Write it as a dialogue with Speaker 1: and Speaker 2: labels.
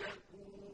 Speaker 1: شكور